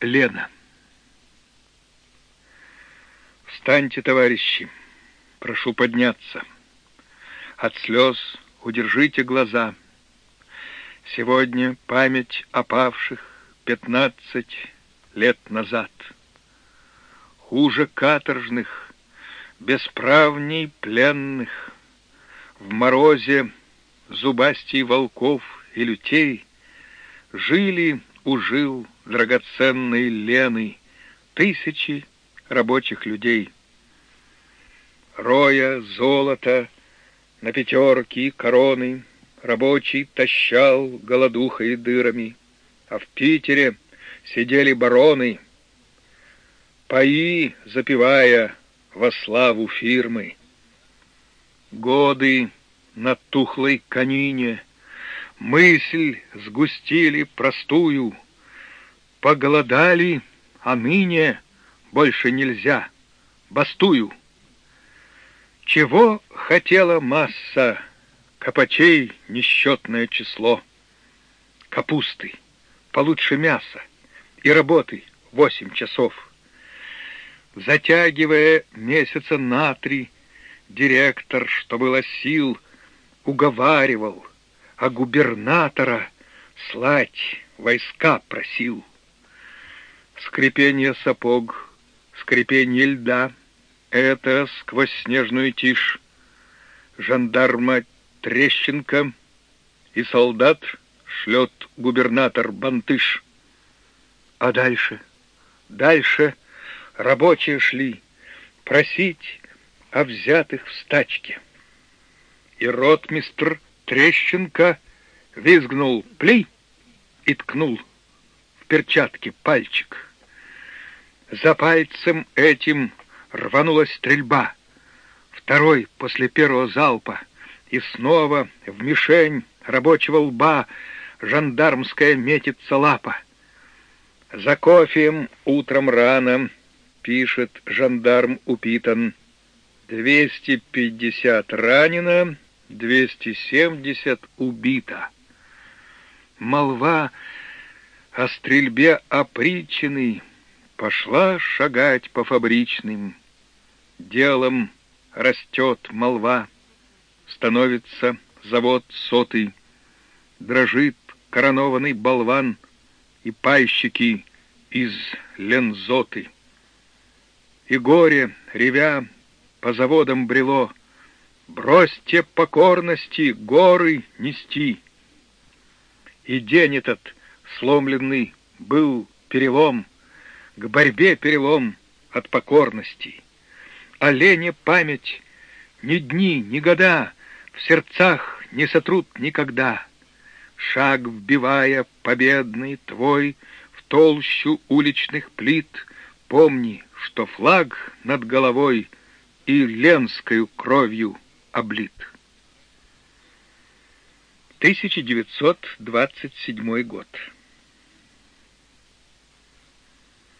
Лена. Встаньте, товарищи, прошу подняться. От слез удержите глаза. Сегодня память о павших пятнадцать лет назад. Хуже каторжных, бесправней пленных, В морозе зубастей волков и лютей Жили ужил драгоценной Лены тысячи рабочих людей. Роя золото на пятерки короны Рабочий тащал голодухой дырами, А в Питере сидели бароны, Пои запивая во славу фирмы. Годы на тухлой конине Мысль сгустили простую — Поголодали, а ныне больше нельзя. Бастую. Чего хотела масса, копачей несчетное число. Капусты, получше мяса и работы восемь часов. Затягивая месяца на три, директор, что было сил, уговаривал, а губернатора слать войска просил скрипение сапог, скрипение льда — это сквозь снежную тишь жандарма Трещенко и солдат шлет губернатор Бантыш. А дальше, дальше рабочие шли просить о взятых в стачке. И ротмистр Трещенко визгнул «Пли!» и ткнул в перчатке пальчик. За пальцем этим рванулась стрельба. Второй после первого залпа. И снова в мишень рабочего лба жандармская метится лапа. За кофеем утром рано, пишет жандарм упитан. Двести пятьдесят ранено, двести семьдесят убито. Молва о стрельбе оприченный Пошла шагать по фабричным. Делом растет молва, Становится завод сотый, Дрожит коронованный болван И пайщики из лензоты. И горе, ревя, по заводам брело, Бросьте покорности горы нести. И день этот сломленный был перелом — к борьбе перелом от покорности. Олене память ни дни, ни года в сердцах не сотрут никогда. Шаг вбивая победный твой в толщу уличных плит, помни, что флаг над головой и ленскою кровью облит. 1927 год.